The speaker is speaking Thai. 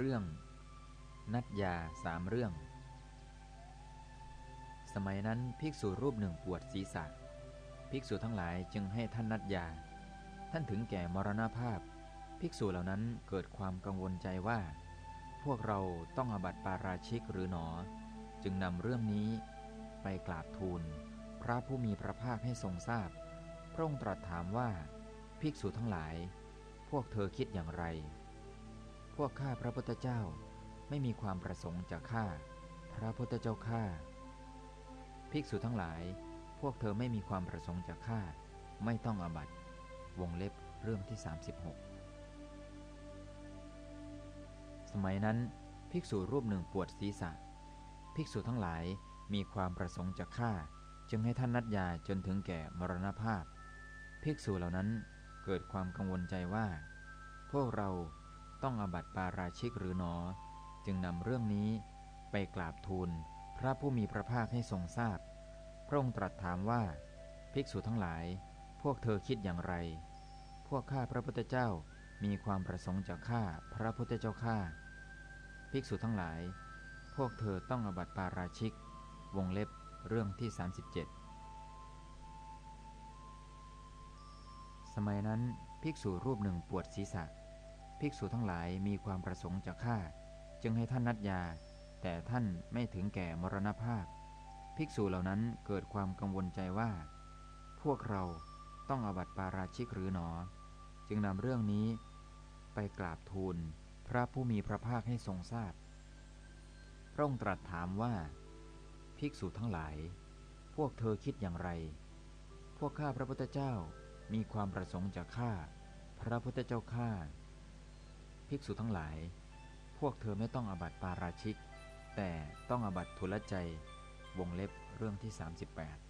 เรื่อง นัดยาสามเรื่อง สมัยนั้นภิกษุรูปหนึ่งปวดศีรษะ ภิกษุทั้งหลายจึงให้ท่านนัดยา ท่านถึงแก่มรณภาพ ภิกษุเหล่านั้นเกิดความกังวลใจว่า พวกเราต้องอบัติปาราชิกหรือหนอ จึงนำเรื่องนี้ไปกราบทูล พระผู้มีพระภาคให้ทรงทราบพระองค์ตรัสถามว่า ภิกษุทั้งหลาย พวกเธอคิดอย่างไร พวกข้าพระพุทธเจ้าไม่มีความประสงค์จะฆ่า พระพุทธเจ้าข้าภิกษุทั้งหลาย พวกเธอไม่มีความประสงค์จะฆ่า ไม่ต้องอบัตวงเล็บเรื่องที่ 36 สมัยนั้น ภิกษุรูปหนึ่งปวดศีรษะ ภิกษุทั้งหลายมีความประสงค์จะฆ่า จึงให้ท่านนัดยาจนถึงแก่มรณภาพ ภิกษุเหล่านั้นเกิดความกังวลใจว่า พวกเรา ต้องอบัติปาราชิกหรือหนอ จึงนำเรื่องนี้ไปกราบทูลพระผู้มีพระภาคให้ทรงทราบพระองค์ตรัสถามว่า ภิกษุทั้งหลาย พวกเธอคิดอย่างไร พวกข้าพระพุทธเจ้ามีความประสงค์จะฆ่าพระพุทธเจ้าข้าภิกษุทั้งหลาย พวกเธอต้องอบัติปาราชิก วงเล็บเรื่องที่ 37 สมัยนั้นภิกษุรูปหนึ่งปวดศีรษะ ภิกษุทั้งหลายมีความประสงค์จะฆ่า จึงให้ท่านนัดยา แต่ท่านไม่ถึงแก่มรณภาพ ภิกษุเหล่านั้นเกิดความกังวลใจว่า พวกเราต้องอบัติปาราชิกหรือหนอ จึงนำเรื่องนี้ไปกราบทูลพระผู้มีพระภาคให้ทรงทราบพระองค์ตรัสถามว่า ภิกษุทั้งหลาย พวกเธอคิดอย่างไร พวกข้าพระพุทธเจ้ามีความประสงค์จะฆ่า พระพุทธเจ้าข้า ภิกษุทั้งหลาย พวกเธอไม่ต้องอบัติปาราชิก แต่ต้องอบัติทุลใจ วงเล็บเรื่องที่ 38